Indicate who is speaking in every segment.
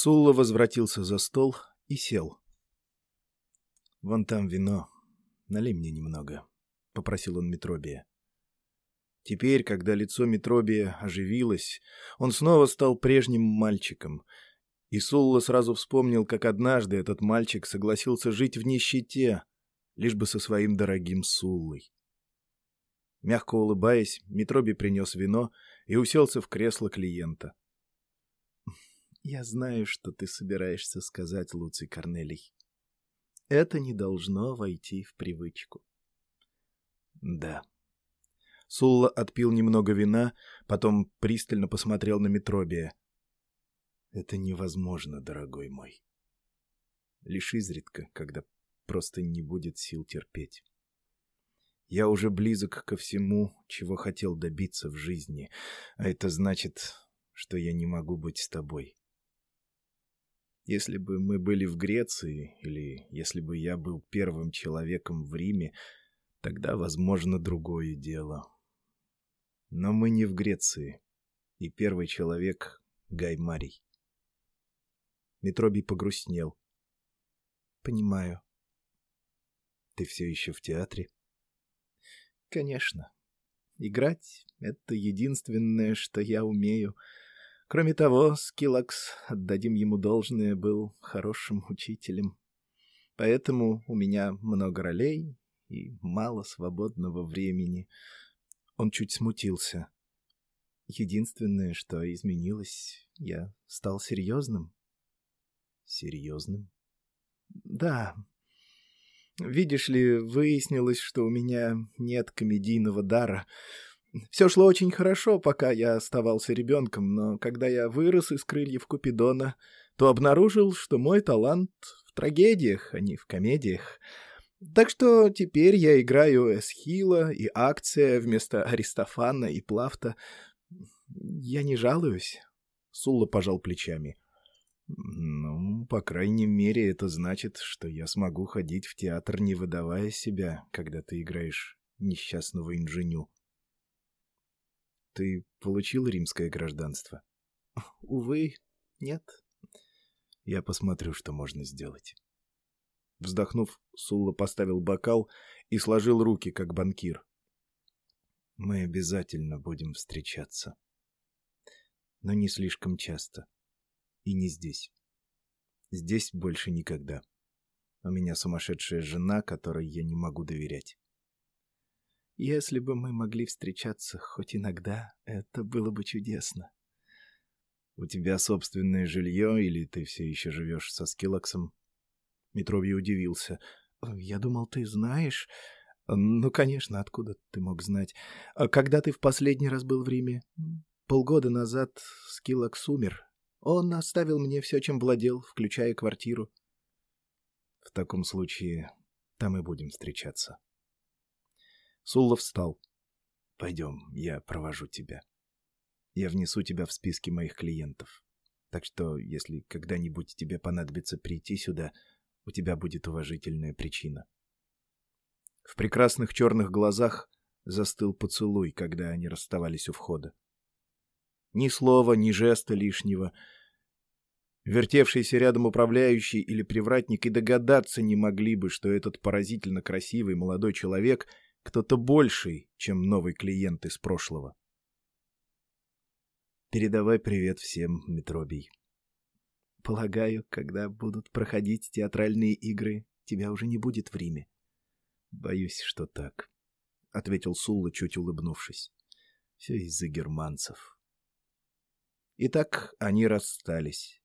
Speaker 1: Сулла возвратился за стол и сел. «Вон там вино. Налей мне немного», — попросил он Метробия. Теперь, когда лицо Метробия оживилось, он снова стал прежним мальчиком. И Сулла сразу вспомнил, как однажды этот мальчик согласился жить в нищете, лишь бы со своим дорогим Суллой. Мягко улыбаясь, Митроби принес вино и уселся в кресло клиента. «Я знаю, что ты собираешься сказать, Луций Корнелий. Это не должно войти в привычку». «Да». Сулла отпил немного вина, потом пристально посмотрел на Митробия. «Это невозможно, дорогой мой. Лишь изредка, когда просто не будет сил терпеть». Я уже близок ко всему, чего хотел добиться в жизни, а это значит, что я не могу быть с тобой. Если бы мы были в Греции, или если бы я был первым человеком в Риме, тогда, возможно, другое дело. Но мы не в Греции, и первый человек — Гай Марий. Митробий погрустнел. «Понимаю. Ты все еще в театре?» Конечно. Играть — это единственное, что я умею. Кроме того, Скиллакс, отдадим ему должное, был хорошим учителем. Поэтому у меня много ролей и мало свободного времени. Он чуть смутился. Единственное, что изменилось, я стал серьезным. Серьезным? Да, Видишь ли, выяснилось, что у меня нет комедийного дара. Все шло очень хорошо, пока я оставался ребенком, но когда я вырос из крыльев Купидона, то обнаружил, что мой талант в трагедиях, а не в комедиях. Так что теперь я играю Эсхила и Акция вместо Аристофана и Плафта. Я не жалуюсь. Сулла пожал плечами. — ну, по крайней мере, это значит, что я смогу ходить в театр, не выдавая себя, когда ты играешь несчастного инженю. Ты получил римское гражданство? Увы, нет. Я посмотрю, что можно сделать. Вздохнув, Сулла поставил бокал и сложил руки, как банкир. Мы обязательно будем встречаться. Но не слишком часто. — и не здесь. Здесь больше никогда. У меня сумасшедшая жена, которой я не могу доверять. Если бы мы могли встречаться хоть иногда, это было бы чудесно. У тебя собственное жилье, или ты все еще живешь со Скиллаксом? Митровий удивился. Я думал, ты знаешь. Ну, конечно, откуда ты мог знать? А когда ты в последний раз был в Риме? Полгода назад Скиллакс умер, он оставил мне все, чем владел, включая квартиру. В таком случае там и будем встречаться. Сулла встал. Пойдем, я провожу тебя. Я внесу тебя в списки моих клиентов. Так что, если когда-нибудь тебе понадобится прийти сюда, у тебя будет уважительная причина. В прекрасных черных глазах застыл поцелуй, когда они расставались у входа. Ни слова, ни жеста лишнего. Вертевшийся рядом управляющий или привратник и догадаться не могли бы, что этот поразительно красивый молодой человек кто-то больший, чем новый клиент из прошлого. Передавай привет всем, Метробий. Полагаю, когда будут проходить театральные игры, тебя уже не будет в Риме. Боюсь, что так, — ответил Сулла, чуть улыбнувшись. Все из-за германцев. И так они расстались.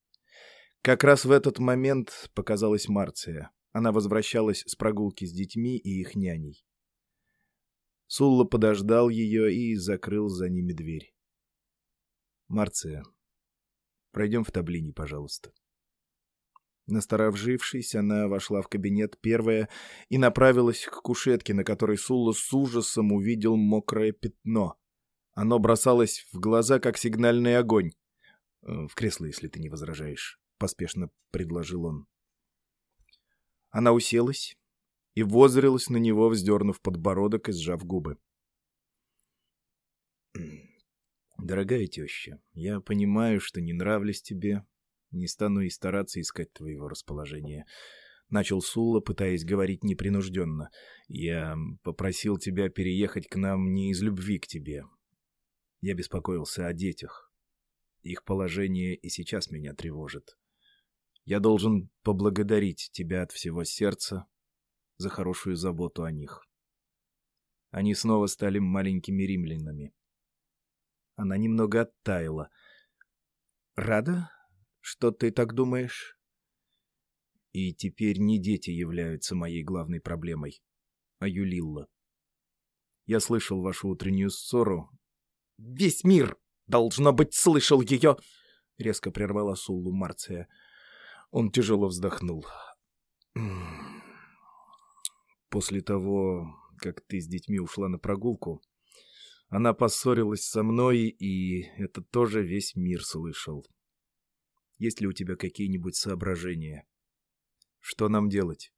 Speaker 1: Как раз в этот момент показалась Марция. Она возвращалась с прогулки с детьми и их няней. Сулла подождал ее и закрыл за ними дверь. «Марция, пройдем в таблине, пожалуйста». Насторовжившись, она вошла в кабинет первая и направилась к кушетке, на которой Сулла с ужасом увидел мокрое пятно. Оно бросалось в глаза, как сигнальный огонь. Э, в кресло, если ты не возражаешь, — поспешно предложил он. Она уселась и воззрелась на него, вздернув подбородок и сжав губы. «Дорогая теща, я понимаю, что не нравлюсь тебе. Не стану и стараться искать твоего расположения. Начал Сулла, пытаясь говорить непринужденно. Я попросил тебя переехать к нам не из любви к тебе. Я беспокоился о детях. Их положение и сейчас меня тревожит. Я должен поблагодарить тебя от всего сердца за хорошую заботу о них. Они снова стали маленькими римлянами. Она немного оттаяла. «Рада, что ты так думаешь?» И теперь не дети являются моей главной проблемой, а Юлилла. Я слышал вашу утреннюю ссору. «Весь мир, должно быть, слышал ее!» — резко прервала Суллу Марция. Он тяжело вздохнул. После того, как ты с детьми ушла на прогулку, она поссорилась со мной, и это тоже весь мир слышал. Есть ли у тебя какие-нибудь соображения? Что нам делать?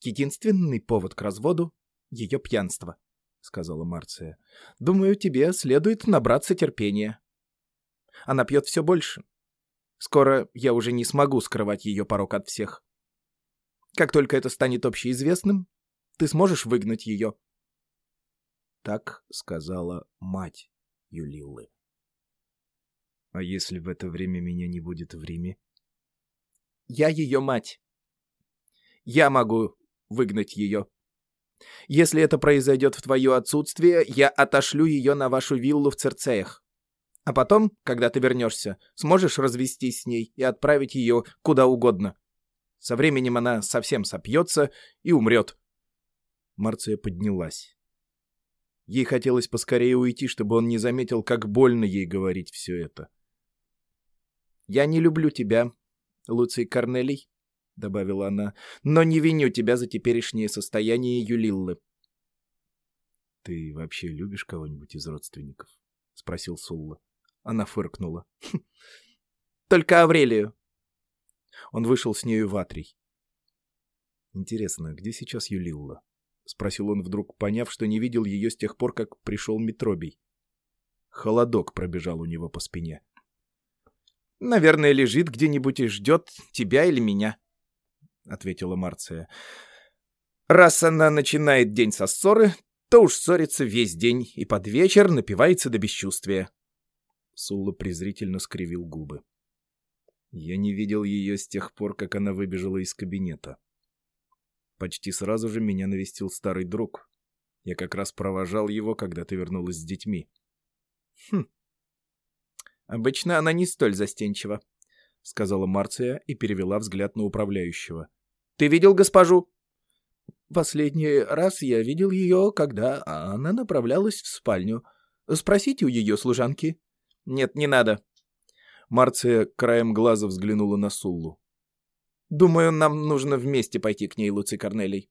Speaker 1: Единственный повод к разводу — ее пьянство, — сказала Марция. Думаю, тебе следует набраться терпения. Она пьет все больше. Скоро я уже не смогу скрывать ее порог от всех. Как только это станет общеизвестным, ты сможешь выгнать ее. Так сказала мать Юлиллы. А если в это время меня не будет в Риме? Я ее мать. Я могу выгнать ее. Если это произойдет в твое отсутствие, я отошлю ее на вашу виллу в Церцеях. А потом, когда ты вернешься, сможешь развестись с ней и отправить ее куда угодно. Со временем она совсем сопьется и умрет. Марция поднялась. Ей хотелось поскорее уйти, чтобы он не заметил, как больно ей говорить все это. «Я не люблю тебя, Луций Корнелий», — добавила она, — «но не виню тебя за теперешнее состояние Юлиллы». «Ты вообще любишь кого-нибудь из родственников?» — спросил Сулла. Она фыркнула. «Только Аврелию». Он вышел с нею в Атрий. «Интересно, где сейчас Юлилла?» — спросил он вдруг, поняв, что не видел ее с тех пор, как пришел Митробий. Холодок пробежал у него по спине. «Наверное, лежит где-нибудь и ждет тебя или меня», — ответила Марция. «Раз она начинает день со ссоры, то уж ссорится весь день и под вечер напивается до бесчувствия. Сулла презрительно скривил губы. Я не видел ее с тех пор, как она выбежала из кабинета. Почти сразу же меня навестил старый друг. Я как раз провожал его, когда ты вернулась с детьми. Хм. Обычно она не столь застенчива, — сказала Марция и перевела взгляд на управляющего. «Ты видел госпожу?» «Последний раз я видел ее, когда она направлялась в спальню. Спросите у ее служанки». Нет, не надо. Марция краем глаза взглянула на Суллу. Думаю, нам нужно вместе пойти к ней, Луций Корнелий.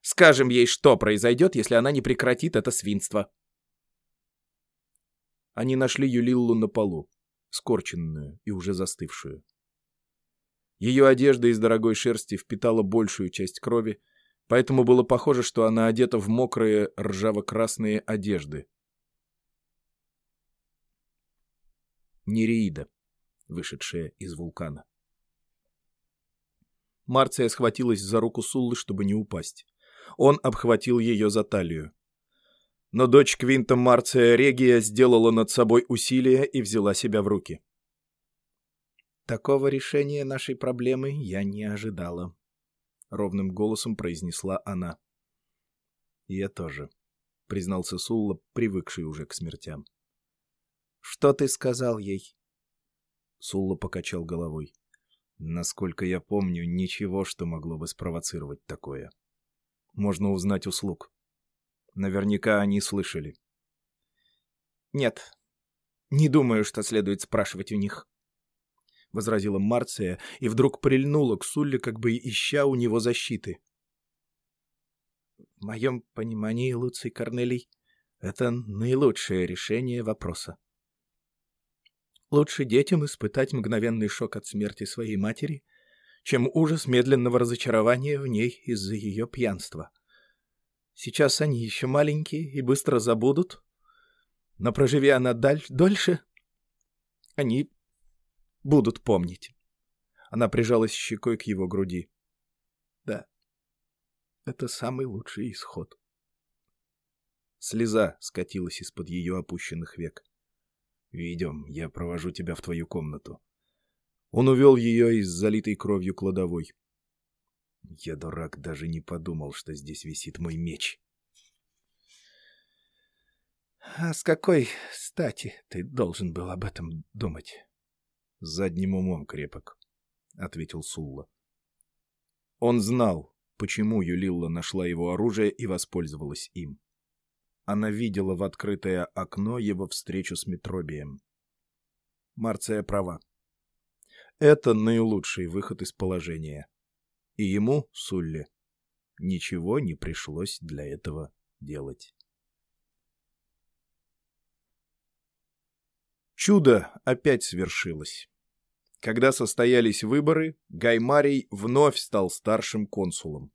Speaker 1: Скажем ей, что произойдет, если она не прекратит это свинство. Они нашли Юлиллу на полу, скорченную и уже застывшую. Ее одежда из дорогой шерсти впитала большую часть крови, поэтому было похоже, что она одета в мокрые ржаво-красные одежды, Нереида, вышедшая из вулкана. Марция схватилась за руку Суллы, чтобы не упасть. Он обхватил ее за талию. Но дочь Квинта Марция Регия сделала над собой усилие и взяла себя в руки. «Такого решения нашей проблемы я не ожидала», — ровным голосом произнесла она. «Я тоже», — признался Сулла, привыкший уже к смертям. Что ты сказал ей? Сулла покачал головой. Насколько я помню, ничего, что могло бы спровоцировать такое. Можно узнать услуг. Наверняка они слышали. Нет, не думаю, что следует спрашивать у них. — возразила Марция и вдруг прильнула к Сулле, как бы ища у него защиты. — В моем понимании, Луций Корнелий, это наилучшее решение вопроса. Лучше детям испытать мгновенный шок от смерти своей матери, чем ужас медленного разочарования в ней из-за ее пьянства. Сейчас они еще маленькие и быстро забудут, но проживи она даль дольше, они будут помнить. Она прижалась щекой к его груди. Да, это самый лучший исход. Слеза скатилась из-под ее опущенных век. «Идем, я провожу тебя в твою комнату». Он увел ее из залитой кровью кладовой. Я, дурак, даже не подумал, что здесь висит мой меч. «А с какой стати ты должен был об этом думать?» «Задним умом крепок», — ответил Сулла. Он знал, почему Юлилла нашла его оружие и воспользовалась им. Она видела в открытое окно его встречу с Метробием. Марция права. Это наилучший выход из положения. И ему, Сулле, ничего не пришлось для этого делать. Чудо опять свершилось. Когда состоялись выборы, Гаймарий вновь стал старшим консулом.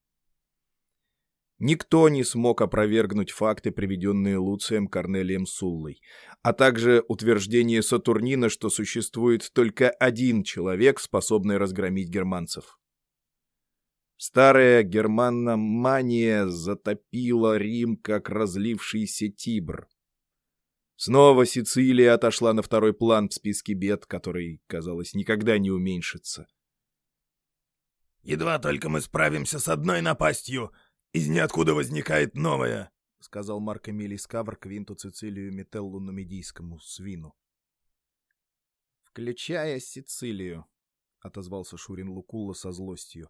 Speaker 1: Никто не смог опровергнуть факты, приведенные Луцием Корнелием Суллой, а также утверждение Сатурнина, что существует только один человек, способный разгромить германцев. Старая германомания затопила Рим, как разлившийся Тибр. Снова Сицилия отошла на второй план в списке бед, который, казалось, никогда не уменьшится.
Speaker 2: «Едва только мы справимся с одной напастью, из ниоткуда возникает новая», — сказал Марк Эмилий Скавр Квинту Цицилию Метеллу Нумидийскому свину.
Speaker 1: «Включая Сицилию», — отозвался Шурин Лукулла со злостью.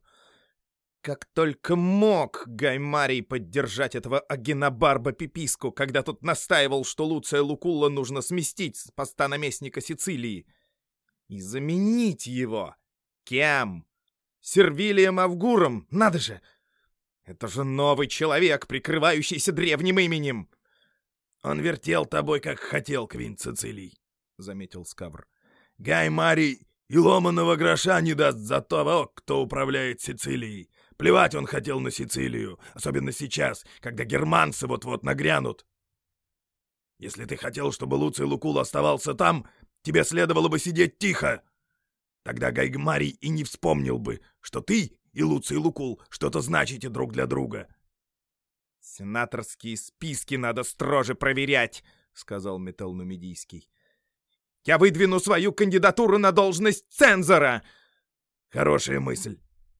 Speaker 1: Как только мог Гаймарий поддержать этого Агенобарба Пиписку, когда тот настаивал, что Луция Лукулла нужно сместить с поста наместника Сицилии. И заменить его. Кем? Сервилием Авгуром, надо же! Это же новый человек, прикрывающийся древним именем.
Speaker 2: Он вертел тобой, как хотел, Квинт Цицилий, — заметил Скавр. Гаймарий и ломаного гроша не даст за того, кто управляет Сицилией. Плевать он хотел на Сицилию, особенно сейчас, когда германцы вот-вот нагрянут. Если ты хотел, чтобы Луций Лукул оставался там, тебе следовало бы сидеть тихо. Тогда Гайгмарий и не вспомнил бы, что ты и Луций Лукул что-то значите друг для друга.
Speaker 1: «Сенаторские списки надо строже проверять», — сказал Металл Нумидийский. «Я выдвину свою кандидатуру на должность цензора!»
Speaker 2: «Хорошая мысль.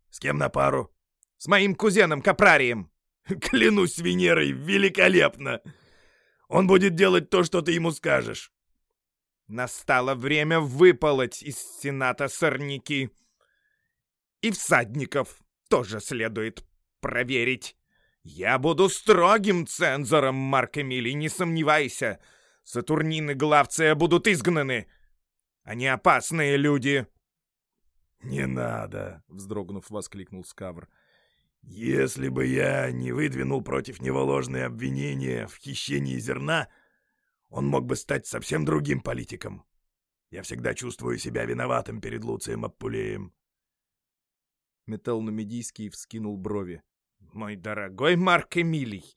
Speaker 2: С кем на пару?»
Speaker 1: С моим кузеном Капрарием.
Speaker 2: Клянусь Венерой, великолепно! Он будет делать то, что ты ему скажешь.
Speaker 1: Настало время выполоть из Сената сорняки. И всадников тоже следует проверить. Я буду строгим цензором, Марк Эмилий, не сомневайся. Сатурнины Главция будут изгнаны. Они опасные люди.
Speaker 2: — Не надо, — вздрогнув, воскликнул Скавр. — если бы я не выдвинул против него ложные обвинения в хищении зерна, он мог бы стать совсем другим политиком. Я всегда чувствую себя виноватым перед Луцием Аппулеем.
Speaker 1: Металл Нумидийский вскинул брови. «Мой дорогой Марк Эмилий,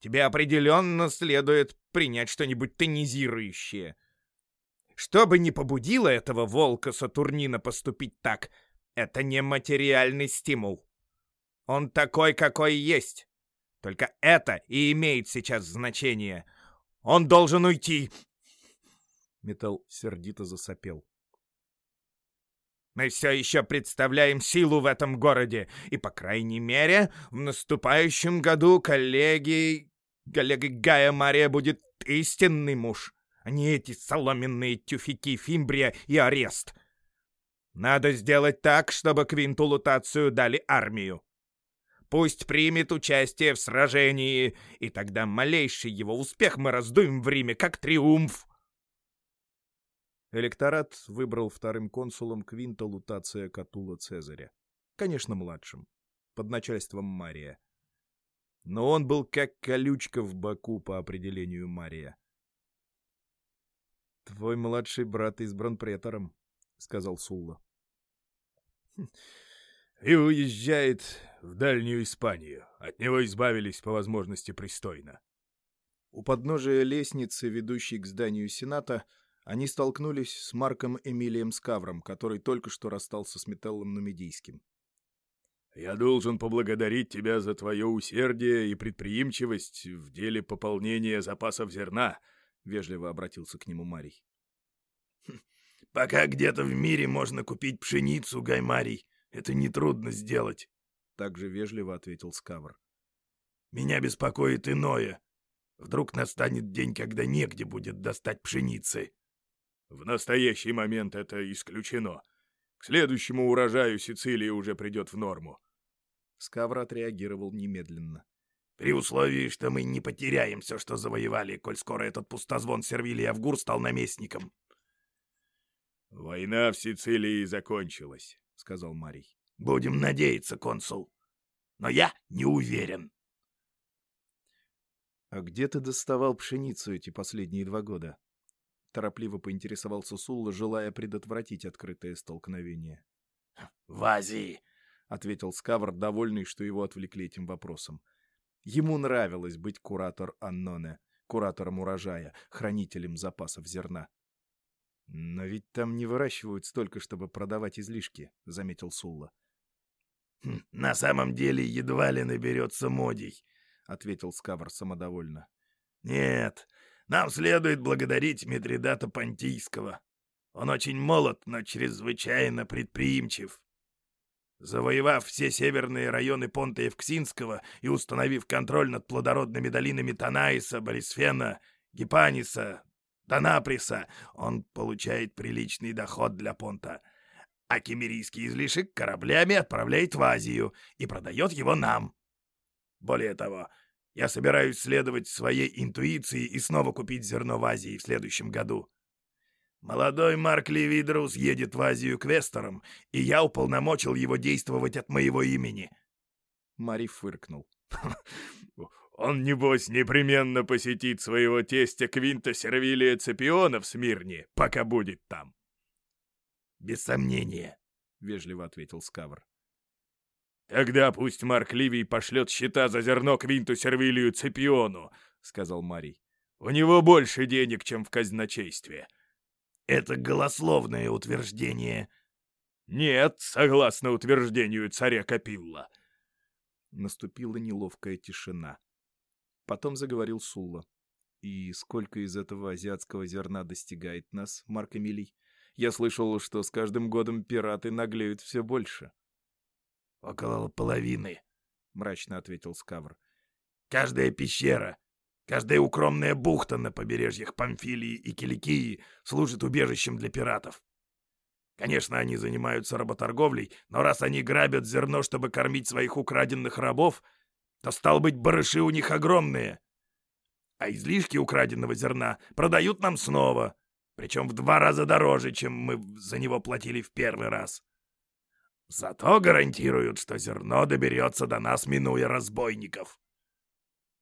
Speaker 1: тебе определенно следует принять что-нибудь тонизирующее. Что бы ни побудило этого волка Сатурнина поступить так, это не материальный стимул. Он такой, какой есть. Только это и имеет сейчас значение. Он должен уйти. Металл сердито засопел. Мы все еще представляем силу в этом городе, и, по крайней мере, в наступающем году коллеги... коллега Гая Мария будет истинный муж, а не эти соломенные тюфяки Фимбрия и Арест. Надо сделать так, чтобы Квинтулутацию дали армию. Пусть примет участие в сражении, и тогда малейший его успех мы раздуем в Риме как триумф. Электорат выбрал вторым консулом Квинта Лутация Катула Цезаря. Конечно, младшим, под начальством Мария. Но он был как колючка в боку по определению Мария. «Твой младший брат избран претором», — сказал Сулла.
Speaker 2: «Хм, «И уезжает в Дальнюю Испанию. От него избавились по возможности пристойно.
Speaker 1: У подножия лестницы, ведущей к зданию Сената, Они столкнулись с Марком Эмилием Скавром, который только что расстался с Метеллом Нумидийским.
Speaker 2: «Я должен поблагодарить тебя за твое усердие и предприимчивость в деле пополнения запасов зерна», — вежливо обратился к нему Марий.
Speaker 3: «Хм, «Пока где-то в мире можно купить пшеницу, Гаймарий, это нетрудно сделать», — также вежливо ответил Скавр. «Меня беспокоит иное. Вдруг настанет день, когда негде будет достать пшеницы».
Speaker 2: В настоящий момент это исключено. К следующему урожаю Сицилия уже придет в норму.
Speaker 1: Скавр отреагировал немедленно.
Speaker 3: При условии, что мы не потеряем все, что завоевали, коль скоро этот пустозвон Сервилий Авгур стал наместником.
Speaker 2: «Война в Сицилии закончилась», — сказал Марий.
Speaker 3: «Будем надеяться, консул. Но я не уверен».
Speaker 1: «А где ты доставал пшеницу эти последние два года?» Торопливо поинтересовался Сулла, желая предотвратить открытое столкновение.
Speaker 3: «В Азии!»
Speaker 1: — ответил Скавр, довольный, что его отвлекли этим вопросом. Ему нравилось быть куратор Анноне, куратором урожая, хранителем запасов зерна. «Но ведь там не выращивают столько, чтобы продавать излишки», — заметил Сулла.
Speaker 3: «Хм, «На самом деле едва ли наберется модий», — ответил Скавр самодовольно. «Нет, нам следует благодарить Митридата Понтийского. Он очень молод, но чрезвычайно предприимчив. Завоевав все северные районы Понта Евксинского и установив контроль над плодородными долинами Танаиса, Борисфена, Гипаниса, Донаприса, он получает приличный доход для Понта. А кемерийский излишек кораблями отправляет в Азию и продает его нам. Более того, я собираюсь следовать своей интуиции и снова купить зерно в Азии в следующем году. Молодой Марк Левидрус едет в Азию к Вестерам, и я уполномочил его действовать от моего имени».
Speaker 1: Мари фыркнул.
Speaker 2: «Он, небось, непременно посетит своего тестя Квинта Сервилия Цепиона в Смирне, пока будет там».
Speaker 3: «Без сомнения», — вежливо ответил Скавр.
Speaker 2: «Тогда пусть Марк Ливий пошлет счета за зерно Квинту Сервилию Цепиону», — сказал Марий. «У него больше денег, чем в казначействе».
Speaker 3: «Это голословное утверждение».
Speaker 2: «Нет, согласно утверждению царя Капилла».
Speaker 1: Наступила неловкая тишина. Потом заговорил Сулла. «И сколько из этого азиатского зерна достигает нас, Марк Эмилий? Я слышал, что с каждым годом пираты наглеют все больше».
Speaker 3: «Около половины», — мрачно ответил Скавр. «Каждая пещера, каждая укромная бухта на побережьях Памфилии и Киликии служит убежищем для пиратов. Конечно, они занимаются работорговлей, но раз они грабят зерно, чтобы кормить своих украденных рабов, то, стал быть, барыши у них огромные. А излишки украденного зерна продают нам снова, причем в два раза дороже, чем мы за него платили в первый раз. Зато гарантируют, что зерно доберется до нас, минуя разбойников.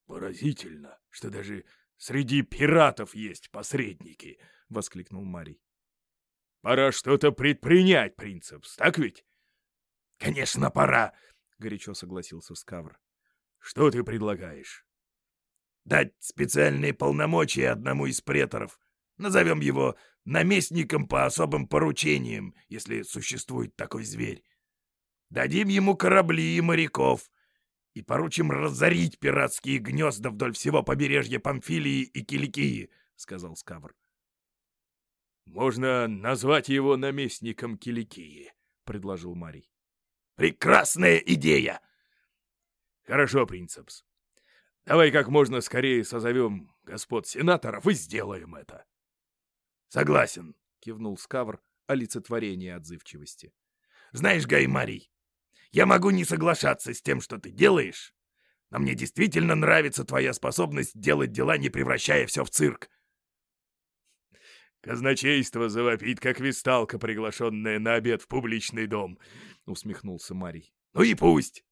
Speaker 2: Поразительно, что даже среди пиратов есть посредники, — воскликнул Марий. Пора что-то предпринять, принцепс, так ведь?
Speaker 3: Конечно, пора, — горячо согласился Скавр.
Speaker 2: Что ты предлагаешь?
Speaker 3: Дать специальные полномочия одному из преторов. Назовем его наместником по особым поручениям, если существует такой зверь. Дадим ему корабли и моряков и поручим разорить пиратские гнезда вдоль всего побережья Памфилии и Киликии, — сказал Скавр.
Speaker 2: — Можно назвать его наместником Киликии, — предложил Марий.
Speaker 3: — Прекрасная идея!
Speaker 2: — Хорошо, принцепс. Давай как можно скорее созовем господ сенаторов и сделаем это.
Speaker 3: — Согласен, —
Speaker 1: кивнул Скавр, олицетворение отзывчивости.
Speaker 3: — Знаешь, Гай Марий, я могу не соглашаться с тем, что ты делаешь, но мне действительно нравится твоя способность делать дела, не превращая все в цирк.
Speaker 2: «Казначейство завопит, как висталка, приглашенная на обед в публичный дом», — усмехнулся Марий.
Speaker 3: «Ну и пусть!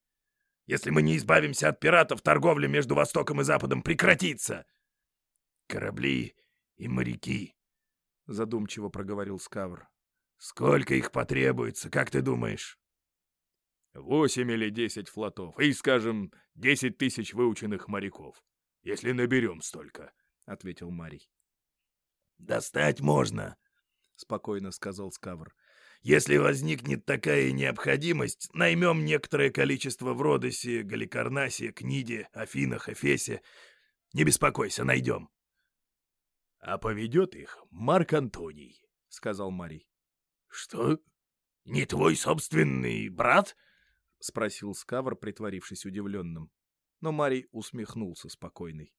Speaker 3: Если мы не избавимся от пиратов, торговля между Востоком и Западом прекратится!» «Корабли и моряки», — задумчиво проговорил Скавр. «Сколько их потребуется, как ты думаешь?»
Speaker 2: Восемь или десять флотов и, скажем, десять тысяч выученных моряков, если наберем столько, — ответил Марий.
Speaker 3: «Достать можно», — спокойно сказал Скавр. «Если возникнет такая необходимость, наймем некоторое количество в Родосе, Галикарнасе, Книде, Афинах, Эфесе. Не беспокойся, найдем».
Speaker 2: «А поведет их Марк Антоний», — сказал Марий.
Speaker 3: «Что? Не твой собственный брат?»
Speaker 1: — спросил Скавр, притворившись удивленным. Но Марий усмехнулся спокойный.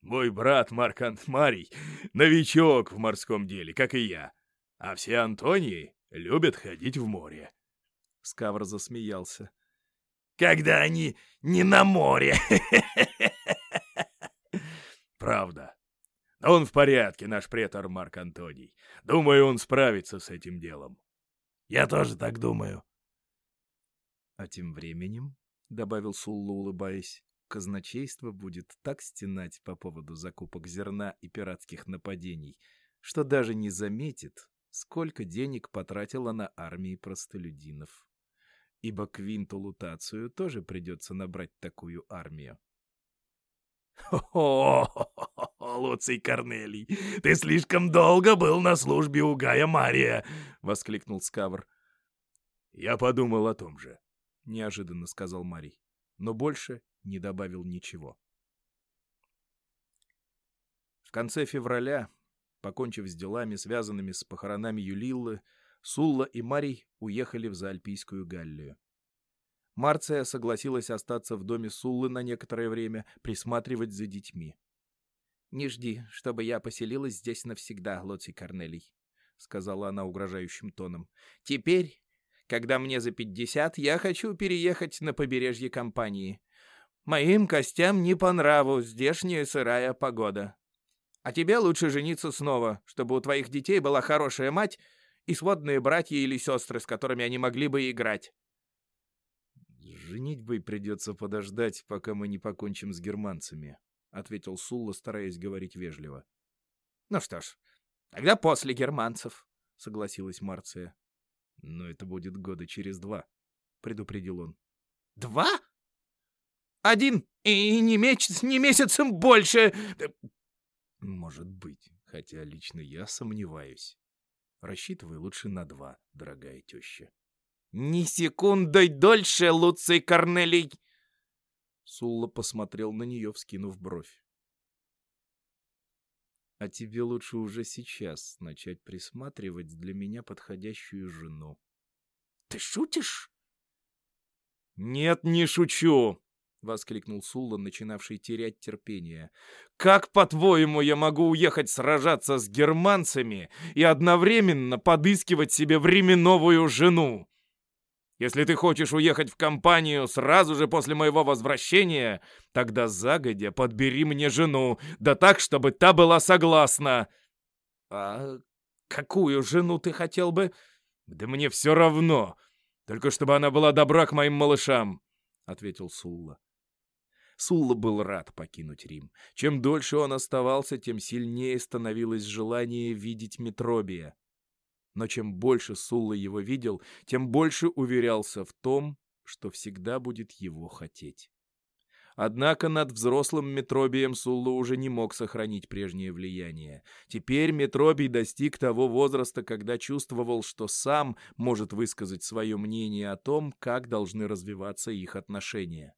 Speaker 2: «Мой брат Марк Ант Марий — новичок в морском деле, как и я. А все Антонии любят ходить в море».
Speaker 1: Скавр засмеялся.
Speaker 3: «Когда они не на море!»
Speaker 2: «Правда. Но он в порядке, наш претор Марк Антоний. Думаю, он справится с этим делом».
Speaker 3: «Я тоже так думаю».
Speaker 1: «А тем временем», — добавил Сулла, улыбаясь, казначейство будет так стенать по поводу закупок зерна и пиратских нападений, что даже не заметит, сколько денег потратила на армии простолюдинов. Ибо Квинту Лутацию тоже придется набрать такую армию.
Speaker 3: «Хо-хо! Луций Корнелий, ты слишком долго был на службе у Гая Мария!» — воскликнул Скавр.
Speaker 2: «Я подумал о том же», —
Speaker 1: неожиданно сказал Марий. Но больше не добавил ничего. В конце февраля, покончив с делами, связанными с похоронами Юлиллы, Сулла и Марий уехали в Заальпийскую Галлию. Марция согласилась остаться в доме Суллы на некоторое время, присматривать за детьми. «Не жди, чтобы я поселилась здесь навсегда, Лоций Корнелий», — сказала она угрожающим тоном. «Теперь, когда мне за пятьдесят, я хочу переехать на побережье компании. Моим костям не по нраву здешняя сырая погода. А тебе лучше жениться снова, чтобы у твоих детей была хорошая мать и сводные братья или сестры, с которыми они могли бы играть. «Женитьбой придется подождать, пока мы не покончим с германцами», — ответил Сулла, стараясь говорить вежливо. «Ну что ж, тогда после германцев», — согласилась Марция. «Но это будет года через два», — предупредил он. «Два?» Один и не, месяц, не месяцем больше. Может быть, хотя лично я сомневаюсь. Рассчитывай лучше на два, дорогая теща. Ни секундой дольше, Луций Корнелий! Сулла посмотрел на нее, вскинув бровь. А тебе лучше уже сейчас начать присматривать для меня подходящую жену. Ты шутишь? Нет, не шучу. — воскликнул Сулла, начинавший терять терпение. «Как, по-твоему, я могу уехать сражаться с германцами и одновременно подыскивать себе временновую жену? Если ты хочешь уехать в компанию сразу же после моего возвращения, тогда загодя подбери мне жену, да так, чтобы та была согласна». «А какую жену ты хотел бы?» «Да мне все равно, только чтобы она была добра к моим малышам», — ответил Сулла. Сулла был рад покинуть Рим. Чем дольше он оставался, тем сильнее становилось желание видеть Метробия. Но чем больше Сулла его видел, тем больше уверялся в том, что всегда будет его хотеть. Однако над взрослым Метробием Сулла уже не мог сохранить прежнее влияние. Теперь Метробий достиг того возраста, когда чувствовал, что сам может высказать свое мнение о том, как должны развиваться их отношения.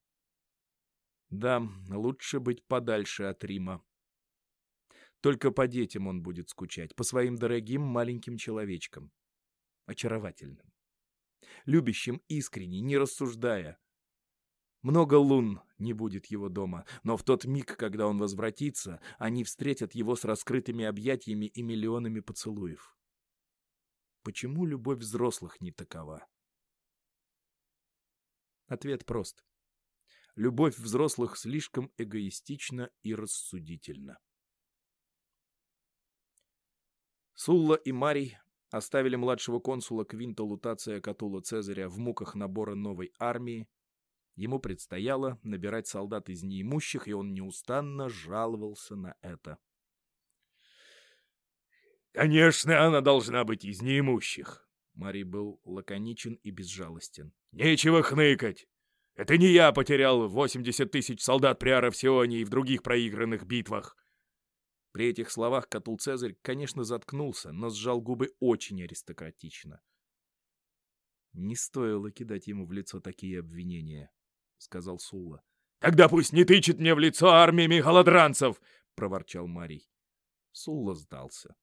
Speaker 1: Да, лучше быть подальше от Рима. Только по детям он будет скучать, по своим дорогим маленьким человечкам. Очаровательным. Любящим искренне, не рассуждая. Много лун не будет его дома, но в тот миг, когда он возвратится, они встретят его с раскрытыми объятиями и миллионами поцелуев. Почему любовь взрослых не такова? Ответ прост. Любовь взрослых слишком эгоистична и рассудительна. Сулла и Марий оставили младшего консула Квинта Лутация Катула Цезаря в муках набора новой армии. Ему предстояло набирать солдат из неимущих, и он неустанно жаловался на это.
Speaker 2: «Конечно, она должна быть из неимущих!»
Speaker 1: Марий был лаконичен и безжалостен.
Speaker 2: «Нечего хныкать! Это не я потерял 80 тысяч солдат при Аравсионе и в других проигранных битвах.
Speaker 4: При этих словах Катул Цезарь, конечно, заткнулся, но сжал губы очень аристократично. «Не стоило кидать ему в лицо такие обвинения», — сказал Сулла. «Тогда пусть не тычет мне в лицо армиями голодранцев!» — проворчал Марий. Сулла сдался.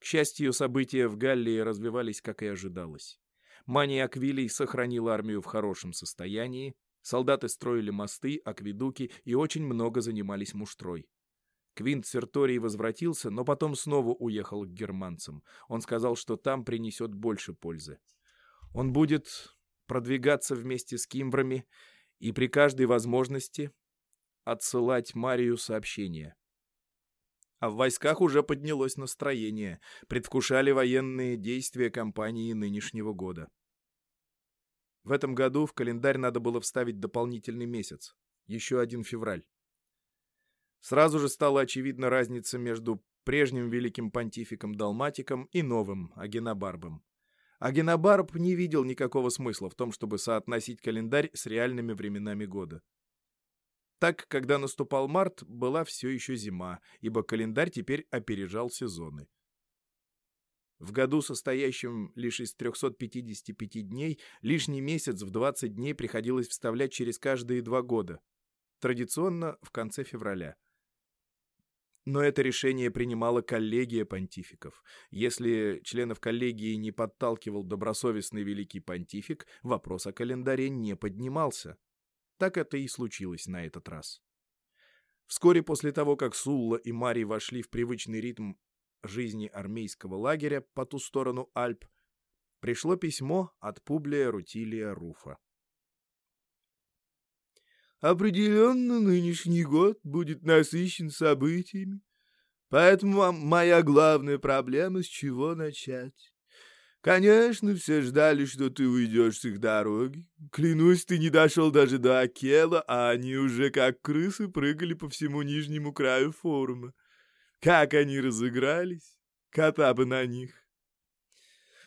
Speaker 4: К счастью, события в Галлии развивались, как и ожидалось. Мания Аквилий сохранил армию в хорошем состоянии, солдаты строили мосты, акведуки и очень много занимались муштрой. Квинт Серторий возвратился, но потом снова уехал к германцам. Он сказал, что там принесет больше пользы. Он будет продвигаться вместе с кимбрами и при каждой возможности отсылать Марию сообщения. А в войсках уже поднялось настроение, предвкушали военные действия кампании нынешнего года. В этом году в календарь надо было вставить дополнительный месяц, еще один февраль. Сразу же стала очевидна разница между прежним великим понтификом Далматиком и новым Агенобарбом. Агенобарб не видел никакого смысла в том, чтобы соотносить календарь с реальными временами года. Так, когда наступал март, была все еще зима, ибо календарь теперь опережал сезоны. В году, состоящем лишь из 355 дней, лишний месяц в 20 дней приходилось вставлять через каждые два года, традиционно в конце февраля. Но это решение принимала коллегия понтификов. Если членов коллегии не подталкивал добросовестный великий понтифик, вопрос о календаре не поднимался. Так это и случилось на этот раз. Вскоре после того, как Сулла и Мари вошли в привычный ритм жизни армейского лагеря по ту сторону Альп, пришло письмо от Публия Рутилия Руфа.
Speaker 5: Определенно нынешний год будет насыщен событиями, поэтому моя главная проблема — с чего начать. Конечно, все ждали, что ты уйдешь с их дороги. Клянусь, ты не дошел даже до Акела, а они уже как крысы прыгали по всему нижнему краю форума. Как они разыгрались! Кота бы на них!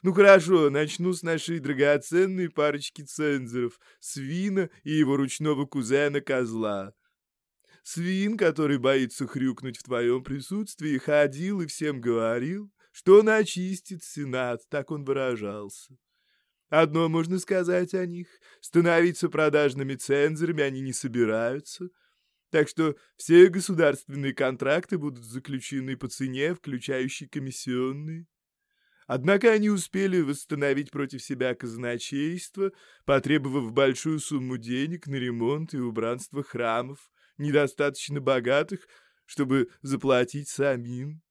Speaker 5: Ну хорошо, начну с нашей драгоценной парочки цензоров, Свина и его ручного кузена Козла. Свин, который боится хрюкнуть в твоем присутствии, ходил и всем говорил, что он очистит Сенат, так он выражался. Одно можно сказать о них — становиться продажными цензорами они не собираются, так что все государственные контракты будут заключены по цене, включающей комиссионные. Однако они успели восстановить против себя казначейство, потребовав большую сумму денег на ремонт и убранство храмов, недостаточно богатых, чтобы заплатить самим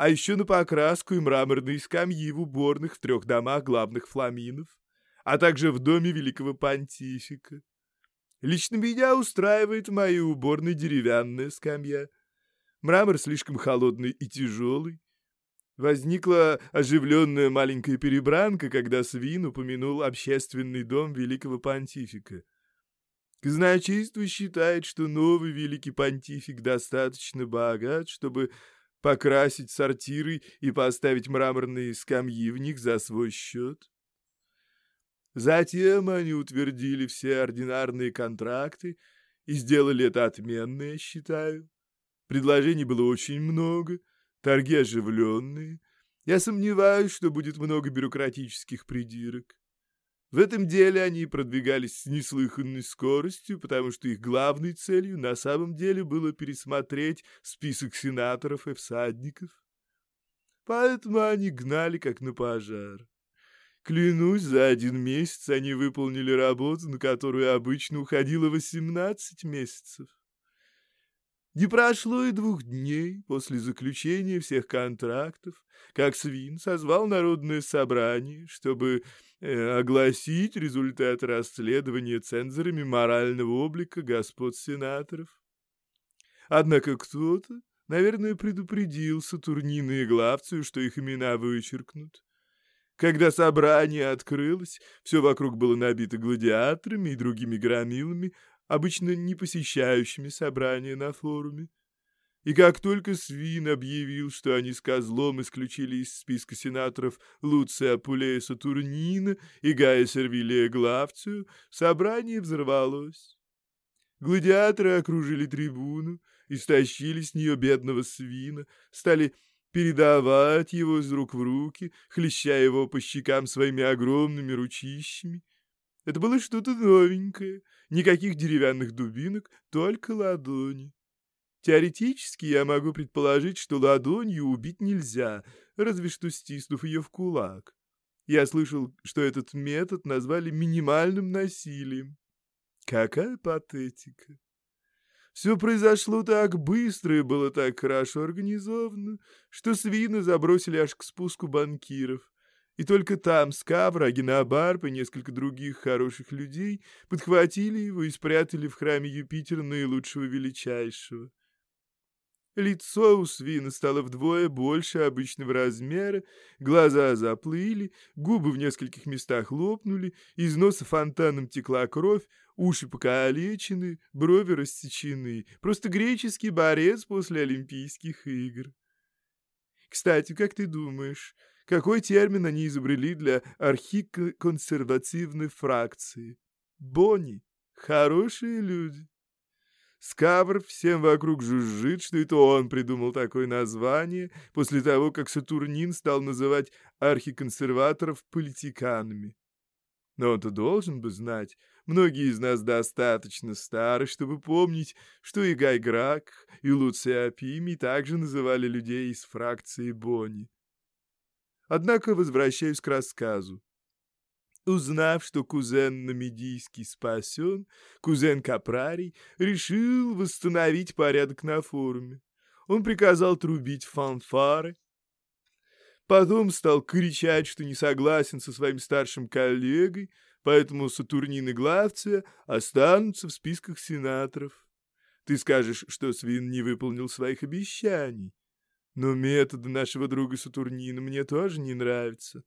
Speaker 5: а еще на покраску и мраморные скамьи в уборных в трех домах главных фламинов, а также в доме великого понтифика. Лично меня устраивает в моей уборной деревянная скамья. Мрамор слишком холодный и тяжелый. Возникла оживленная маленькая перебранка, когда Свин упомянул общественный дом великого понтифика. Казначейство считает, что новый великий понтифик достаточно богат, чтобы покрасить сортиры и поставить мраморные скамьи в них за свой счет. Затем они утвердили все ординарные контракты и сделали это отменно, я считаю. Предложений было очень много, торги оживленные. Я сомневаюсь, что будет много бюрократических придирок. В этом деле они продвигались с неслыханной скоростью, потому что их главной целью на самом деле было пересмотреть список сенаторов и всадников. Поэтому они гнали как на пожар. Клянусь, за один месяц они выполнили работу, на которую обычно уходило восемнадцать месяцев. Не прошло и двух дней после заключения всех контрактов, как Свин созвал народное собрание, чтобы э, огласить результат расследования цензорами морального облика господ сенаторов. Однако кто-то, наверное, предупредил Сатурнина и Главцию, что их имена вычеркнут. Когда собрание открылось, все вокруг было набито гладиаторами и другими громилами, обычно не посещающими собрания на форуме. И как только Свин объявил, что они с Козлом исключили из списка сенаторов Луция Апулея Сатурнина и Гая Сервилия Главцию, собрание взорвалось. Гладиаторы окружили трибуну, истощили с нее бедного свина, стали передавать его из рук в руки, хлеща его по щекам своими огромными ручищами. Это было что-то новенькое, никаких деревянных дубинок, только ладони. Теоретически я могу предположить, что ладонью убить нельзя, разве что стиснув ее в кулак. Я слышал, что этот метод назвали минимальным насилием. Какая патетика! Все произошло так быстро и было так хорошо организовано, что свины забросили аж к спуску банкиров. И только там Скавра, Агенобарб и несколько других хороших людей подхватили его и спрятали в храме Юпитера наилучшего величайшего. Лицо у свина стало вдвое больше обычного размера, глаза заплыли, губы в нескольких местах лопнули, из носа фонтаном текла кровь, уши покалечены, брови рассечены. Просто греческий борец после Олимпийских игр. Кстати, как ты думаешь, какой термин они изобрели для архиконсервативной фракции? Бонни. Хорошие люди. Скавр всем вокруг жужжит, что это он придумал такое название после того, как Сатурнин стал называть архиконсерваторов политиканами. Но он-то должен бы знать, многие из нас достаточно стары, чтобы помнить, что и Гай Грак, и Луция Апими также называли людей из фракции Бонни. Однако возвращаюсь к рассказу. Узнав, что кузен Намедийский спасен, кузен Капрарий решил восстановить порядок на форуме. Он приказал трубить фанфары, потом стал кричать, что не согласен со своим старшим коллегой, поэтому Сатурнин и Главция останутся в списках сенаторов. Ты скажешь, что Свин не выполнил своих обещаний, но методы нашего друга Сатурнина мне тоже не нравятся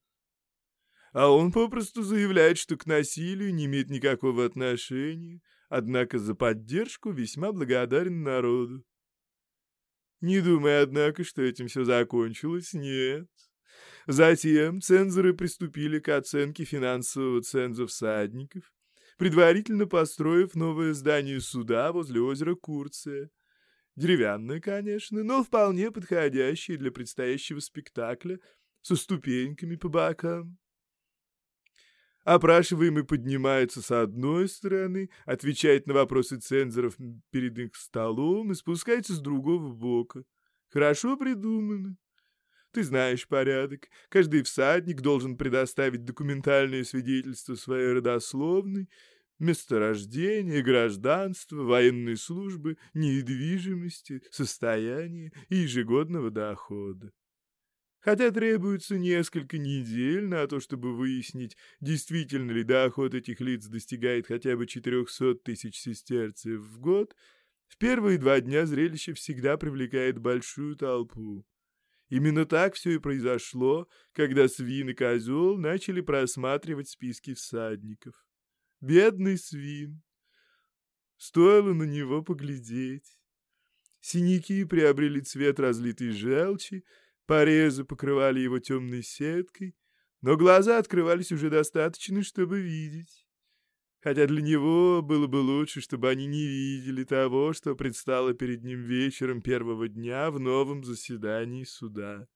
Speaker 5: а он попросту заявляет, что к насилию не имеет никакого отношения, однако за поддержку весьма благодарен народу. Не думай, однако, что этим все закончилось, нет. Затем цензоры приступили к оценке финансового ценза всадников, предварительно построив новое здание суда возле озера Курция. Деревянное, конечно, но вполне подходящее для предстоящего спектакля со ступеньками по бокам. Опрашиваемый поднимается с одной стороны, отвечает на вопросы цензоров перед их столом и спускается с другого бока. Хорошо придумано. Ты знаешь порядок. Каждый всадник должен предоставить документальное свидетельство своей родословной, месторождения, гражданства, военной службы, недвижимости, состояния и ежегодного дохода хотя требуется несколько недель на то, чтобы выяснить, действительно ли доход этих лиц достигает хотя бы 400 тысяч сестерцев в год, в первые два дня зрелище всегда привлекает большую толпу. Именно так все и произошло, когда свин и козел начали просматривать списки всадников. Бедный свин! Стоило на него поглядеть. Синяки приобрели цвет разлитой желчи, Порезы покрывали его темной сеткой, но глаза открывались уже достаточно, чтобы видеть. Хотя для него было бы лучше, чтобы они не видели того, что предстало перед ним вечером первого дня в новом заседании суда.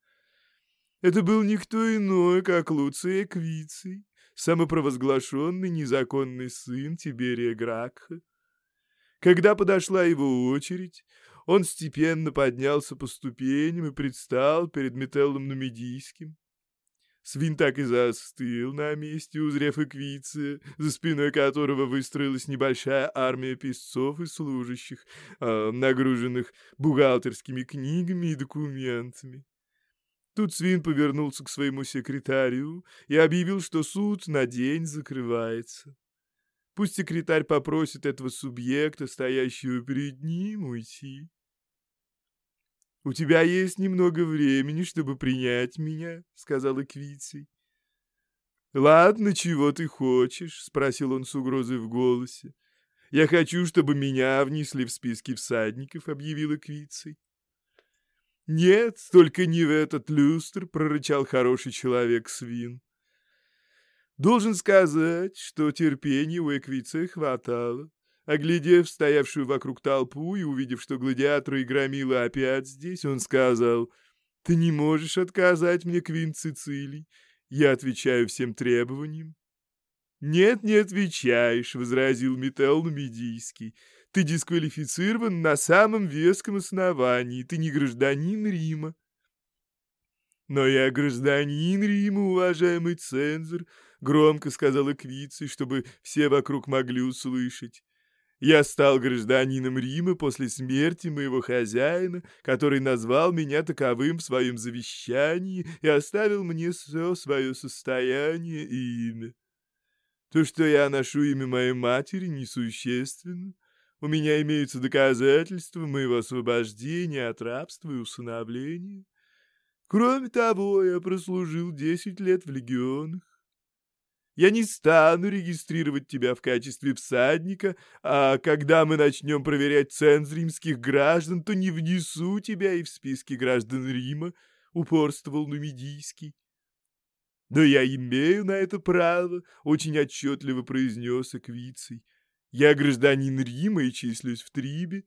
Speaker 5: Это был никто иной, как Луций Эквиций, самопровозглашенный незаконный сын Тиберия Гракха. Когда подошла его очередь, он степенно поднялся по ступеням и предстал перед Метеллом Нумидийским. Свин так и застыл на месте, узрев Эквиция, за спиной которого выстроилась небольшая армия писцов и служащих, э, нагруженных бухгалтерскими книгами и документами. Тут Свин повернулся к своему секретарю и объявил, что суд на день закрывается. Пусть секретарь попросит этого субъекта, стоящего перед ним, уйти. «У тебя есть немного времени, чтобы принять меня», — сказал Эквиций. «Ладно, чего ты хочешь?» — спросил он с угрозой в голосе. «Я хочу, чтобы меня внесли в списки всадников», — объявил Эквиций. «Нет, только не в этот люстр», — прорычал хороший человек-свин. Должен сказать, что терпения у Эквиция хватало. Оглядев стоявшую вокруг толпу и увидев, что гладиаторы и громилы опять здесь, он сказал, «Ты не можешь отказать мне, Квинт Цицилий. Я отвечаю всем требованиям». «Нет, не отвечаешь», — возразил Метел Нумидийский. «Ты дисквалифицирован на самом веском основании. Ты не гражданин Рима». «Но я гражданин Рима, уважаемый цензор», — громко сказала Квиций, чтобы все вокруг могли услышать. Я стал гражданином Рима после смерти моего хозяина, который назвал меня таковым в своем завещании и оставил мне все свое состояние и имя. То, что я ношу имя моей матери, несущественно. У меня имеются доказательства моего освобождения от рабства и усыновления. Кроме того, я прослужил десять лет в легионах. Я не стану регистрировать тебя в качестве всадника, а когда мы начнем проверять ценз римских граждан, то не внесу тебя и в списки граждан Рима, — упорствовал Нумидийский. «Но я имею на это право», — очень отчетливо произнес Эквиций. «Я гражданин Рима и числюсь в Трибе,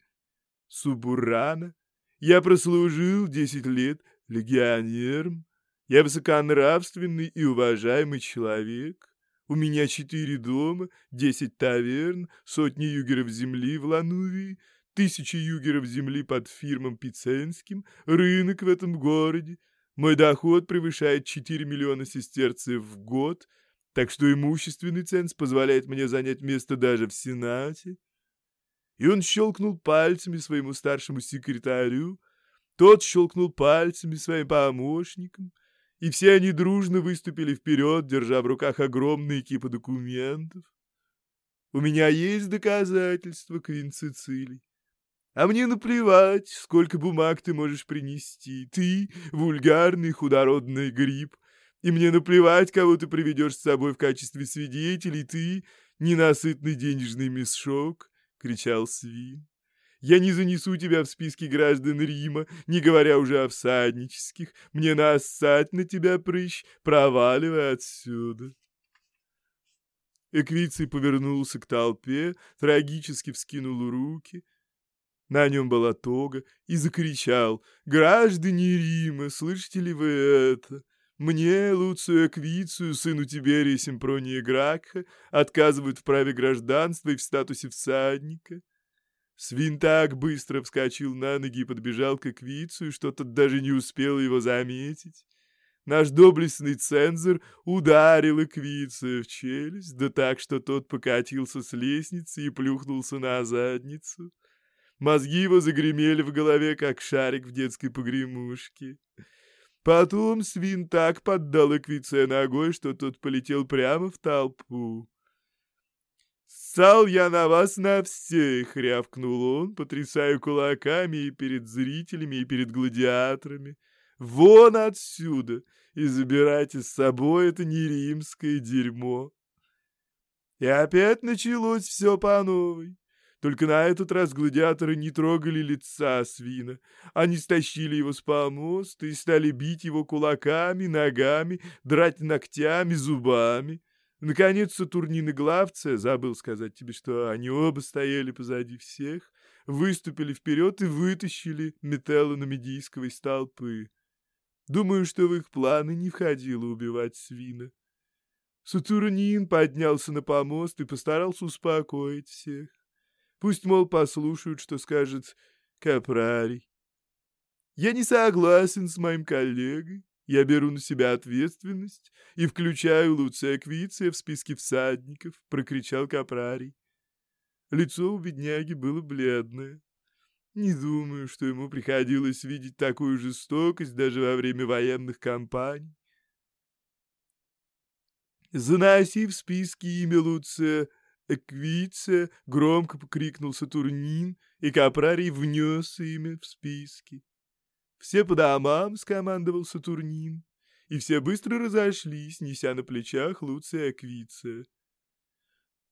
Speaker 5: Субурана. Я прослужил десять лет легионером. Я высоконравственный и уважаемый человек. У меня четыре дома, десять таверн, сотни югеров земли в Ланувии, тысячи югеров земли под фирмом Пиценским, рынок в этом городе. Мой доход превышает 4 миллиона сестерцев в год, так что имущественный ценз позволяет мне занять место даже в Сенате. И он щелкнул пальцами своему старшему секретарю, тот щелкнул пальцами своим помощникам, и все они дружно выступили вперед, держа в руках огромные кипы документов. У меня есть доказательства, Квин Цицилий. А мне наплевать, сколько бумаг ты можешь принести. Ты — вульгарный худородный гриб. И мне наплевать, кого ты приведешь с собой в качестве свидетелей. Ты — ненасытный денежный мешок, — кричал свин. Я не занесу тебя в списки граждан Рима, не говоря уже о всаднических. Мне нассать на тебя, прыщ, проваливай отсюда. Эквиций повернулся к толпе, трагически вскинул руки. На нем была тога и закричал «Граждане Рима, слышите ли вы это? Мне, Луцию Эквицию, сыну Тиберия Симпрония Гракха, отказывают в праве гражданства и в статусе всадника». Свин так быстро вскочил на ноги и подбежал к Эквицию, что тот даже не успел его заметить. Наш доблестный цензор ударил Эквиция в челюсть, да так, что тот покатился с лестницы и плюхнулся на задницу. Мозги его загремели в голове, как шарик в детской погремушке. Потом свин так поддал Эквиция ногой, что тот полетел прямо в толпу. «Ссал я на вас на всех!» — рявкнул он, потрясая кулаками и перед зрителями, и перед гладиаторами. «Вон отсюда! И забирайте с собой это не римское дерьмо!» И опять началось все по новой. Только на этот раз гладиаторы не трогали лица свина. Они стащили его с помоста и стали бить его кулаками, ногами, драть ногтями, зубами. Наконец, Сатурнин и Главция, забыл сказать тебе, что они оба стояли позади всех, выступили вперед и вытащили Метелла Медийского из толпы. Думаю, что в их планы не входило убивать свина. Сатурнин поднялся на помост и постарался успокоить всех. Пусть, мол, послушают, что скажет Капрарий. Я не согласен с моим коллегой. Я беру на себя ответственность и включаю Луция Квиция в списки всадников, — прокричал Капрарий. Лицо у бедняги было бледное. Не думаю, что ему приходилось видеть такую жестокость даже во время военных кампаний. «Заноси в списки имя Луция Эквиция!» — громко покрикнул Сатурнин, и Капрарий внес имя в списки. «Все по домам!» — скомандовал Сатурнин, и все быстро разошлись, неся на плечах Луция Аквиция.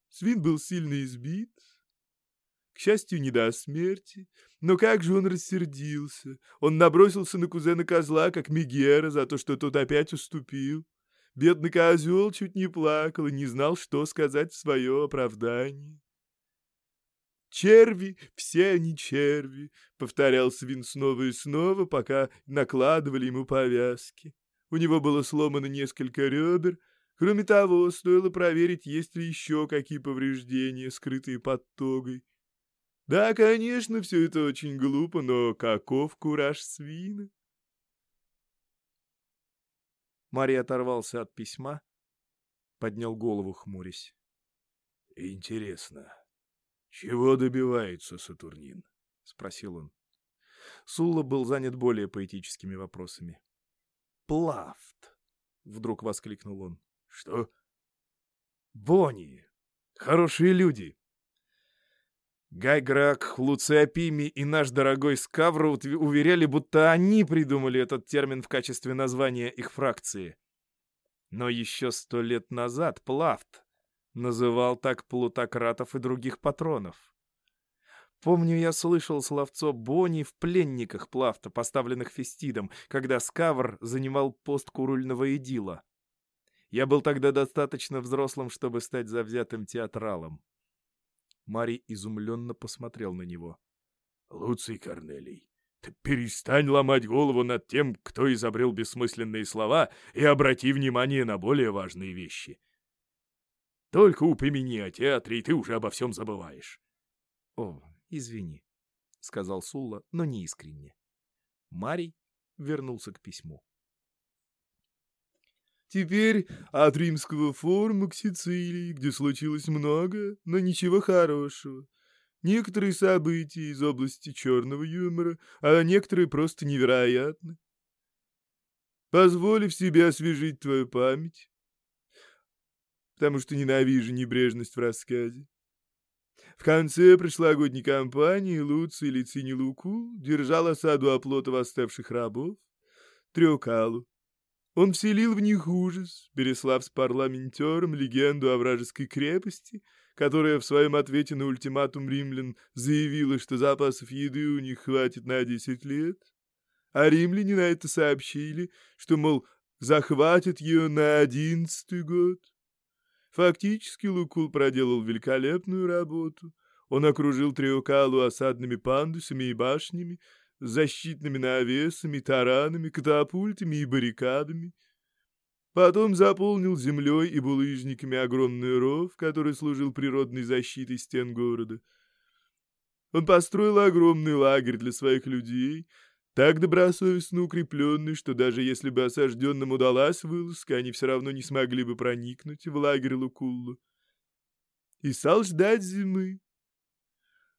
Speaker 5: Свин был сильно избит, к счастью, не до смерти, но как же он рассердился! Он набросился на кузена козла, как Мегера, за то, что тот опять уступил. Бедный козел чуть не плакал и не знал, что сказать в свое оправдание. Черви, все они черви, повторял свин снова и снова, пока накладывали ему повязки. У него было сломано несколько ребер. Кроме того, стоило проверить, есть ли еще какие повреждения, скрытые под тогой. Да, конечно, все это очень глупо, но каков кураж свина?
Speaker 4: Мария оторвался от письма, поднял голову, хмурясь.
Speaker 3: «Интересно, чего добивается Сатурнин?» — спросил он.
Speaker 4: Сулла был занят более поэтическими вопросами. «Плафт!» — вдруг воскликнул он.
Speaker 3: «Что?»
Speaker 4: «Бонни! Хорошие люди!» Гай Грак, Луциопими и наш дорогой Скавро уверяли, будто они придумали этот термин в качестве названия их фракции. Но еще сто лет назад Плафт называл так плутократов и других патронов. Помню, я слышал словцо Бонни в пленниках Плафта, поставленных Фестидом, когда Скавр занимал пост курульного идила. Я был тогда достаточно взрослым, чтобы стать завзятым театралом. Мари изумленно посмотрел на него.
Speaker 3: — Луций Корнелий, ты перестань ломать голову над тем, кто изобрел бессмысленные слова, и обрати внимание на более важные вещи. Только упомяни о театре, и ты уже обо всем забываешь.
Speaker 4: — О, извини, — сказал Сулла, но не искренне. Марий вернулся к письму.
Speaker 5: Теперь от римского форума к Сицилии, где случилось много, но ничего хорошего. Некоторые события из области черного юмора, а некоторые просто невероятны. Позволив себе освежить твою память, потому что ненавижу небрежность в рассказе. В конце прошлогодней кампании Луций Лициний Луку держал осаду оплота восставших рабов, Трёкалу, он вселил в них ужас, переслав с парламентером легенду о вражеской крепости, которая в своем ответе на ультиматум римлян заявила, что запасов еды у них хватит на 10 лет. А римляне на это сообщили, что, мол, захватят ее на одиннадцатый год. Фактически Лукул проделал великолепную работу. Он окружил Триокалу осадными пандусами и башнями, защитными навесами, таранами, катапультами и баррикадами. Потом заполнил землей и булыжниками огромный ров, который служил природной защитой стен города. Он построил огромный лагерь для своих людей, так добросовестно укрепленный, что даже если бы осажденным удалась вылазка, они все равно не смогли бы проникнуть в лагерь Лукулла. И стал ждать зимы.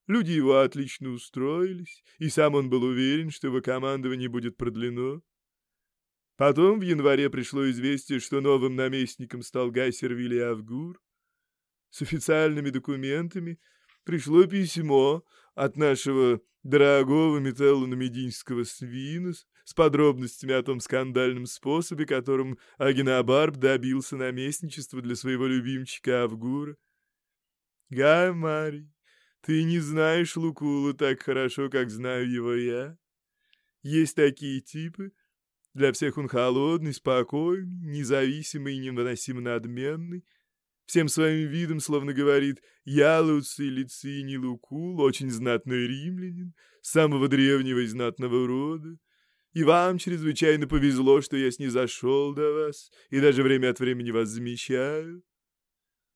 Speaker 5: Люди его отлично устроились, и сам он был уверен, что его командование будет продлено. Потом в январе пришло известие, что новым наместником стал Гай Сервилий Авгур. С официальными документами пришло письмо от нашего дорогого металло-намединского свина с подробностями о том скандальном способе, которым Агенобарб добился наместничества для своего любимчика Авгура. Гай Марий, ты не знаешь Лукулу так хорошо, как знаю его я. Есть такие типы. Для всех он холодный, спокойный, независимый и невыносимо надменный. Всем своим видом словно говорит «Я Луций Лициний Лукул, очень знатный римлянин, самого древнего и знатного рода. И вам чрезвычайно повезло, что я снизошел до вас и даже время от времени вас замечаю.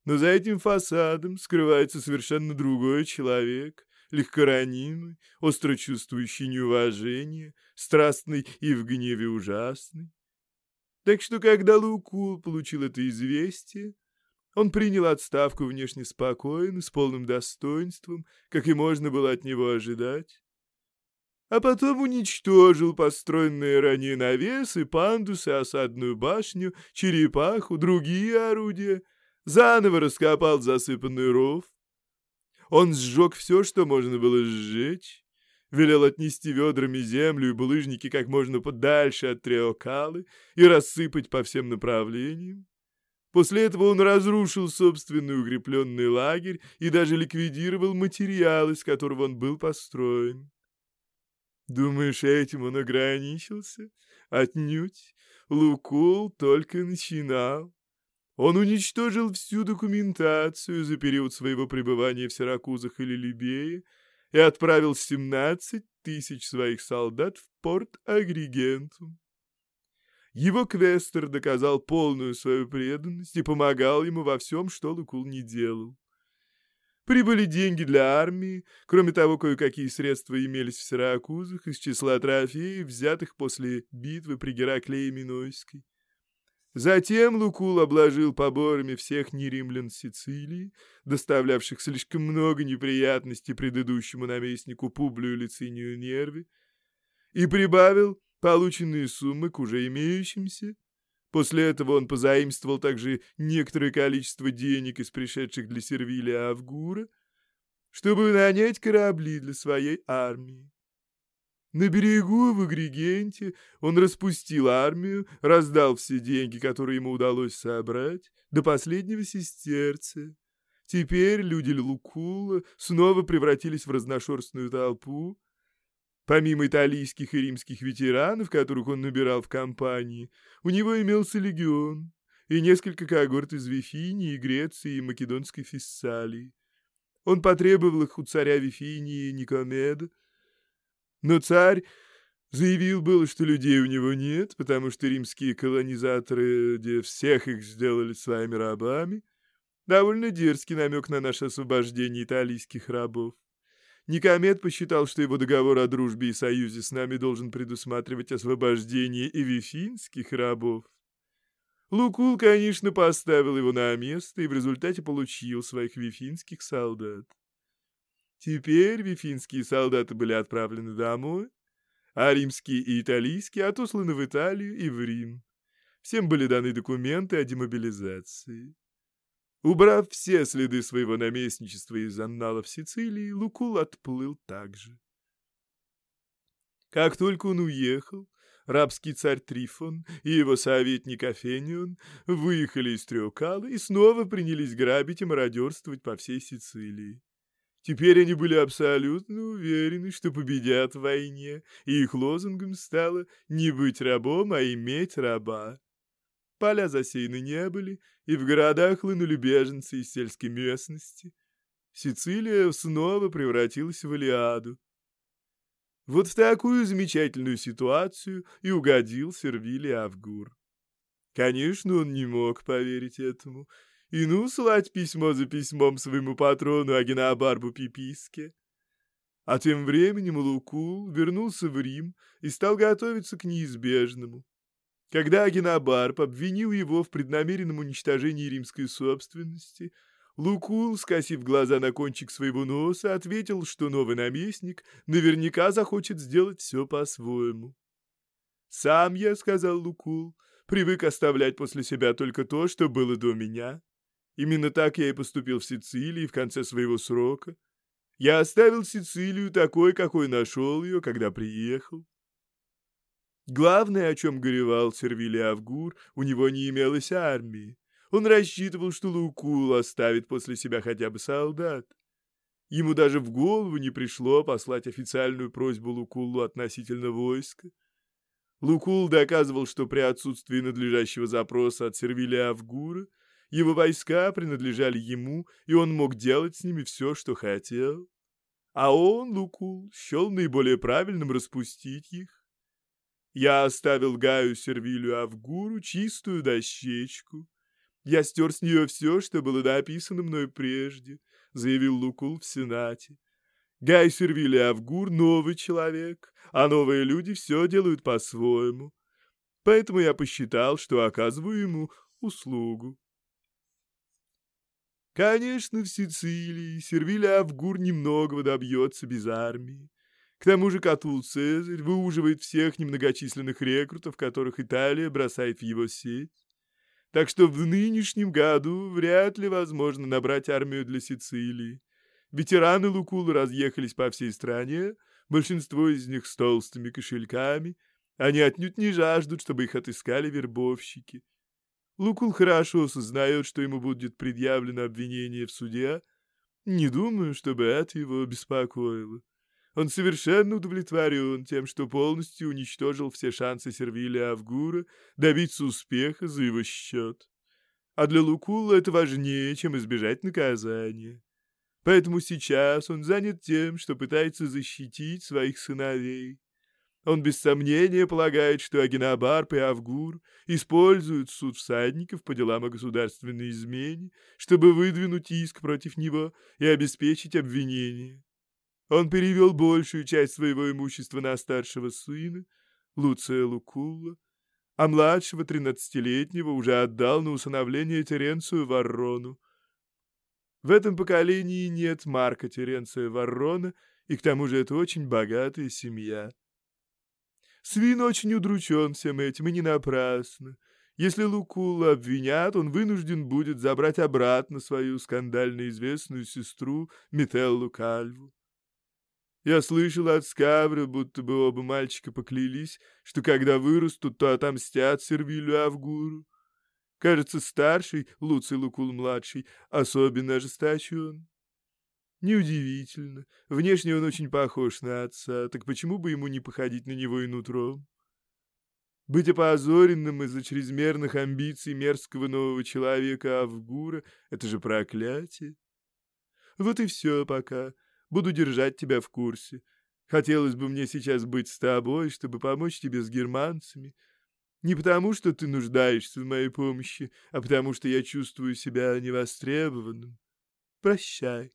Speaker 5: Но за этим фасадом скрывается совершенно другой человек, легкоранимый, остро чувствующий неуважение, страстный и в гневе ужасный. Так что, когда Лукул получил это известие, он принял отставку внешне спокойно, с полным достоинством, как и можно было от него ожидать. А потом уничтожил построенные ранее навесы, пандусы, осадную башню, черепаху, другие орудия — заново раскопал засыпанный ров. Он сжег все, что можно было сжечь, велел отнести ведрами землю и булыжники как можно подальше от Триокалы и рассыпать по всем направлениям. После этого он разрушил собственный укрепленный лагерь и даже ликвидировал материал, из которого он был построен. Думаешь, этим он ограничился? Отнюдь. Лукул только начинал. Он уничтожил всю документацию за период своего пребывания в Сиракузах или Либее и отправил 17 тысяч своих солдат в порт Агригентум. Его квестер доказал полную свою преданность и помогал ему во всем, что Лукул не делал. Прибыли деньги для армии, кроме того, кое-какие средства имелись в Сиракузах из числа трофеев, взятых после битвы при Гераклее Минойской. Затем Лукул обложил поборами всех неримлян Сицилии, доставлявших слишком много неприятностей предыдущему наместнику Публию Лицинию Нерви, и прибавил полученные суммы к уже имеющимся. После этого он позаимствовал также некоторое количество денег из пришедших для Сервилия Авгура, чтобы нанять корабли для своей армии. На берегу в Агригенте он распустил армию, раздал все деньги, которые ему удалось собрать, до последнего сестерца. Теперь люди Лукула снова превратились в разношерстную толпу. Помимо итальянских и римских ветеранов, которых он набирал в компании, у него имелся легион и несколько когорт из Вифинии, Греции и Македонской Фессалии. Он потребовал их у царя Вифинии Никомеда, но царь заявил было, что людей у него нет, потому что римские колонизаторы где всех их сделали своими рабами. Довольно дерзкий намек на наше освобождение итальянских рабов. Никомед посчитал, что его договор о дружбе и союзе с нами должен предусматривать освобождение и вифинских рабов. Лукул, конечно, поставил его на место и в результате получил своих вифинских солдат. Теперь вифинские солдаты были отправлены домой, а римские и итальянские отосланы в Италию и в Рим. Всем были даны документы о демобилизации. Убрав все следы своего наместничества из анналов Сицилии, Лукул отплыл также. Как только он уехал, рабский царь Трифон и его советник Афенион выехали из Триокала и снова принялись грабить и мародерствовать по всей Сицилии. Теперь они были абсолютно уверены, что победят в войне, и их лозунгом стало «не быть рабом, а иметь раба». Поля засеяны не были, и в городах хлынули беженцы из сельской местности. Сицилия снова превратилась в Илиаду. Вот в такую замечательную ситуацию и угодил Сервилий Авгур. Конечно, он не мог поверить этому, и ну слать письмо за письмом своему патрону Агенобарбу Пиписке. А тем временем Лукул вернулся в Рим и стал готовиться к неизбежному. Когда Агенобарб обвинил его в преднамеренном уничтожении римской собственности, Лукул, скосив глаза на кончик своего носа, ответил, что новый наместник наверняка захочет сделать все по-своему. «Сам я, — сказал Лукул, — привык оставлять после себя только то, что было до меня. Именно так я и поступил в Сицилии в конце своего срока. Я оставил Сицилию такой, какой нашел ее, когда приехал. Главное, о чем горевал Сервилий Авгур, у него не имелось армии. Он рассчитывал, что Лукул оставит после себя хотя бы солдат. Ему даже в голову не пришло послать официальную просьбу Лукулу относительно войска. Лукул доказывал, что при отсутствии надлежащего запроса от Сервилия Авгура его войска принадлежали ему, и он мог делать с ними все, что хотел. А он, Лукул, счел наиболее правильным распустить их. Я оставил Гаю Сервилю Авгуру чистую дощечку. Я стер с нее все, что было написано мной прежде, заявил Лукул в Сенате. Гай Сервили Авгур — новый человек, а новые люди все делают по-своему. Поэтому я посчитал, что оказываю ему услугу. Конечно, в Сицилии Сервилий Авгур немногого добьется без армии. К тому же Катул Цезарь выуживает всех немногочисленных рекрутов, которых Италия бросает в его сеть. Так что в нынешнем году вряд ли возможно набрать армию для Сицилии. Ветераны Лукула разъехались по всей стране, большинство из них с толстыми кошельками. Они отнюдь не жаждут, чтобы их отыскали вербовщики. Лукул хорошо сознает, что ему будет предъявлено обвинение в суде. Не думаю, чтобы это его беспокоило. Он совершенно удовлетворен тем, что полностью уничтожил все шансы Сервилия Авгура добиться успеха за его счет. А для Лукула это важнее, чем избежать наказания. Поэтому сейчас он занят тем, что пытается защитить своих сыновей. Он без сомнения полагает, что Агинабарп и Авгур используют суд всадников по делам о государственной измене, чтобы выдвинуть иск против него и обеспечить обвинение. Он перевел большую часть своего имущества на старшего сына, Луция Лукулла, а младшего, тринадцатилетнего, уже отдал на усыновление Теренцию Варрону. В этом поколении нет Марка Теренция Варрона, и к тому же это очень богатая семья. Свин очень удручен всем этим, и не напрасно. Если Лукула обвинят, он вынужден будет забрать обратно свою скандально известную сестру Метеллу Кальву. Я слышал от Скавра, будто бы оба мальчика поклялись, что когда вырастут, то отомстят Сервилю Авгуру. Кажется, старший, Луций Лукул-младший, особенно ожесточен. Неудивительно. Внешне он очень похож на отца, так почему бы ему не походить на него и нутром? Быть опозоренным из-за чрезмерных амбиций мерзкого нового человека Авгура — это же проклятие. Вот и все пока. Буду держать тебя в курсе. Хотелось бы мне сейчас быть с тобой, чтобы помочь тебе с германцами. Не потому, что ты нуждаешься в моей помощи, а потому, что я чувствую себя невостребованным. Прощай.